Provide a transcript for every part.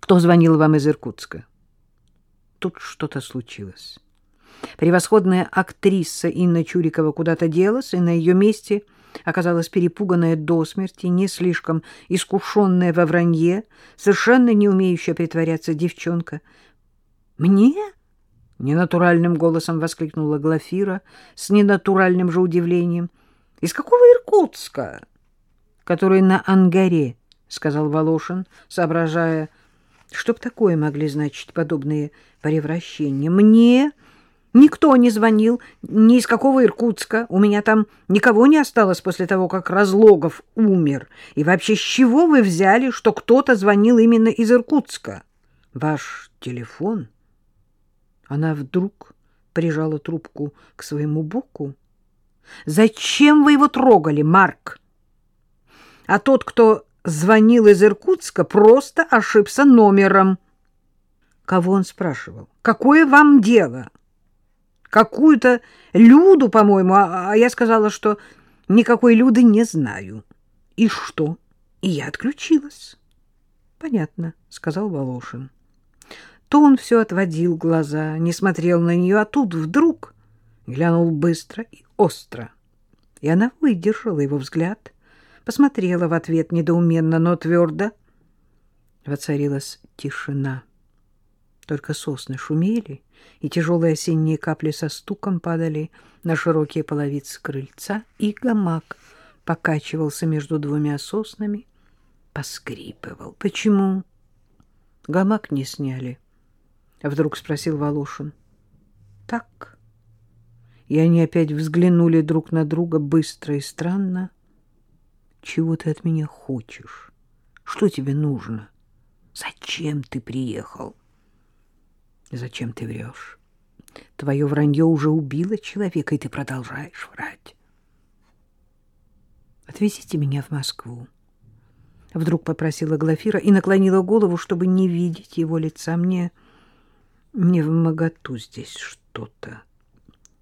Кто звонил вам из Иркутска? Тут что-то случилось. Превосходная актриса Инна Чурикова куда-то делась, и на ее месте оказалась перепуганная до смерти, не слишком искушенная во вранье, совершенно не умеющая притворяться девчонка. «Мне?» — ненатуральным голосом воскликнула Глафира с ненатуральным же удивлением. «Из какого Иркутска?» «Который на Ангаре», — сказал Волошин, соображая, что б такое могли значить подобные превращения. «Мне...» Никто не звонил, ни из какого Иркутска. У меня там никого не осталось после того, как Разлогов умер. И вообще, с чего вы взяли, что кто-то звонил именно из Иркутска? Ваш телефон? Она вдруг прижала трубку к своему боку. Зачем вы его трогали, Марк? А тот, кто звонил из Иркутска, просто ошибся номером. Кого он спрашивал? Какое вам дело? — какую-то Люду, по-моему, а, а я сказала, что никакой Люды не знаю. И что? И я отключилась. Понятно, сказал Волошин. То он все отводил глаза, не смотрел на нее, а тут вдруг глянул быстро и остро. И она выдержала его взгляд, посмотрела в ответ недоуменно, но твердо. Воцарилась тишина. Только сосны шумели, и тяжелые осенние капли со стуком падали на широкие половицы крыльца, и гамак покачивался между двумя соснами, поскрипывал. Почему гамак не сняли? Вдруг спросил Волошин. Так. И они опять взглянули друг на друга быстро и странно. Чего ты от меня хочешь? Что тебе нужно? Зачем ты приехал? Зачем ты врешь? Твое вранье уже убило человека, и ты продолжаешь врать. Отвезите меня в Москву. Вдруг попросила Глафира и наклонила голову, чтобы не видеть его лица. Мне не в моготу здесь что-то.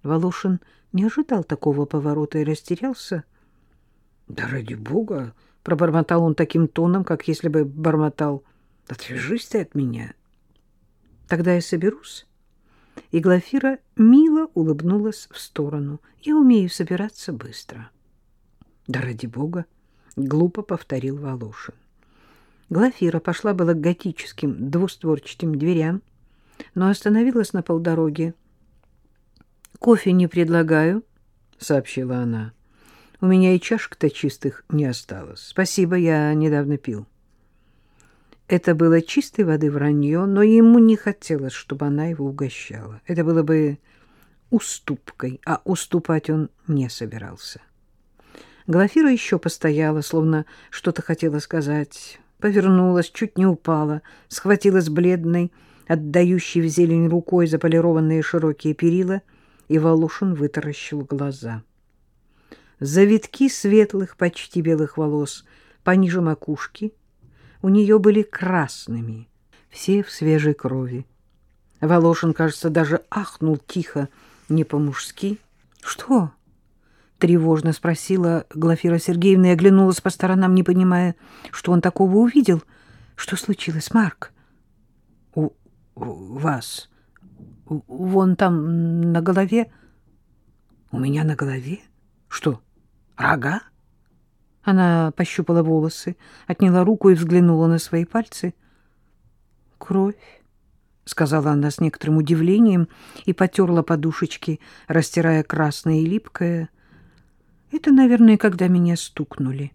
Волошин не ожидал такого поворота и растерялся. — Да ради бога! — пробормотал он таким тоном, как если бы бормотал. — Отвяжись ты от меня! — Тогда я соберусь. И Глафира мило улыбнулась в сторону. Я умею собираться быстро. Да ради бога, глупо повторил Волошин. Глафира пошла было к готическим двустворчатым дверям, но остановилась на полдороге. «Кофе не предлагаю», — сообщила она. «У меня и чашек-то чистых не осталось. Спасибо, я недавно пил». Это было чистой воды вранье, но ему не хотелось, чтобы она его угощала. Это было бы уступкой, а уступать он не собирался. Глафира еще постояла, словно что-то хотела сказать, повернулась, чуть не упала, схватилась бледной, отдающей в зелень рукой за полированные широкие перила, и Волошин вытаращил глаза. Завитки светлых, почти белых волос пониже макушки — у нее были красными, все в свежей крови. Волошин, кажется, даже ахнул тихо, не по-мужски. — Что? — тревожно спросила Глафира Сергеевна и оглянулась по сторонам, не понимая, что он такого увидел. — Что случилось, Марк? — У вас. Вон там на голове. — У меня на голове? Что, рога? — она пощупала волосы, отняла руку и взглянула на свои пальцы. «Кровь», — сказала она с некоторым удивлением и потерла подушечки, растирая красное и липкое. «Это, наверное, когда меня стукнули».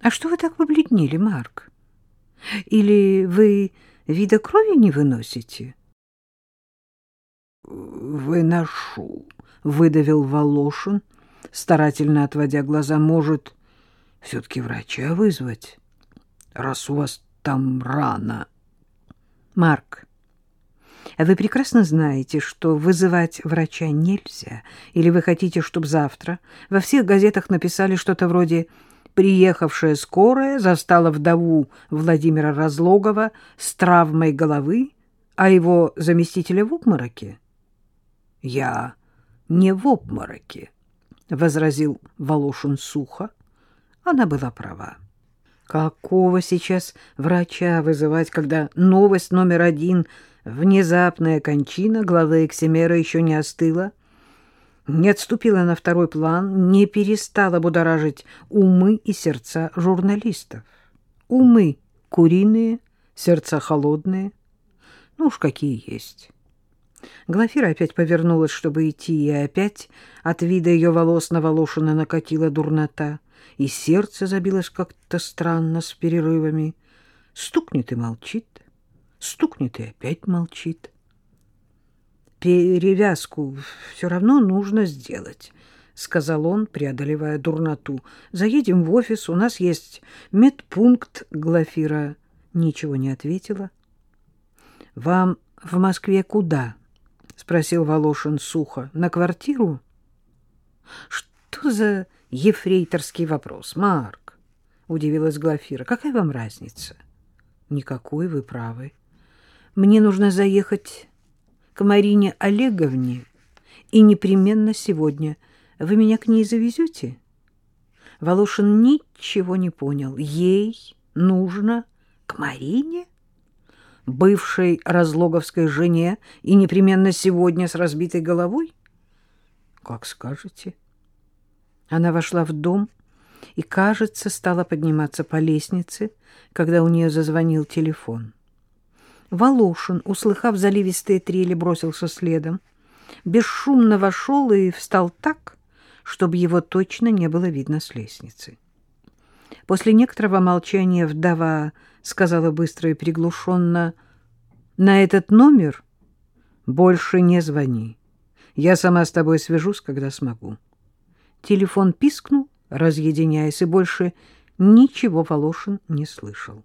«А что вы так побледнели, Марк? Или вы вида крови не выносите?» «Выношу», — выдавил Волошин, старательно отводя глаза. «Может, все-таки врача вызвать, раз у вас там рано. Марк, вы прекрасно знаете, что вызывать врача нельзя. Или вы хотите, чтобы завтра во всех газетах написали что-то вроде «Приехавшая скорая застала вдову Владимира Разлогова с травмой головы, а его заместителя в обмороке?» «Я не в обмороке», — возразил Волошин сухо. Она была права. Какого сейчас врача вызывать, когда новость номер один — внезапная кончина главы Эксимера еще не остыла, не отступила на второй план, не перестала будоражить умы и сердца журналистов. Умы куриные, сердца холодные, ну уж какие есть. Глафира опять повернулась, чтобы идти, и опять от вида ее волос на накатила дурнота, и сердце забилось как-то странно с перерывами. Стукнет и молчит, стукнет и опять молчит. «Перевязку все равно нужно сделать», — сказал он, преодолевая дурноту. «Заедем в офис, у нас есть медпункт». Глафира ничего не ответила. «Вам в Москве куда?» — спросил Волошин сухо. — На квартиру? — Что за ефрейторский вопрос, Марк? — удивилась Глафира. — Какая вам разница? — Никакой, вы правы. Мне нужно заехать к Марине Олеговне, и непременно сегодня. Вы меня к ней завезете? Волошин ничего не понял. Ей нужно к Марине? — бывшей разлоговской жене и непременно сегодня с разбитой головой? Как скажете. Она вошла в дом и, кажется, стала подниматься по лестнице, когда у нее зазвонил телефон. Волошин, услыхав заливистые трели, бросился следом, бесшумно вошел и встал так, чтобы его точно не было видно с лестницы. После некоторого молчания вдова сказала быстро и приглушенно, «На этот номер больше не звони. Я сама с тобой свяжусь, когда смогу». Телефон пискнул, разъединяясь, и больше ничего Волошин не слышал.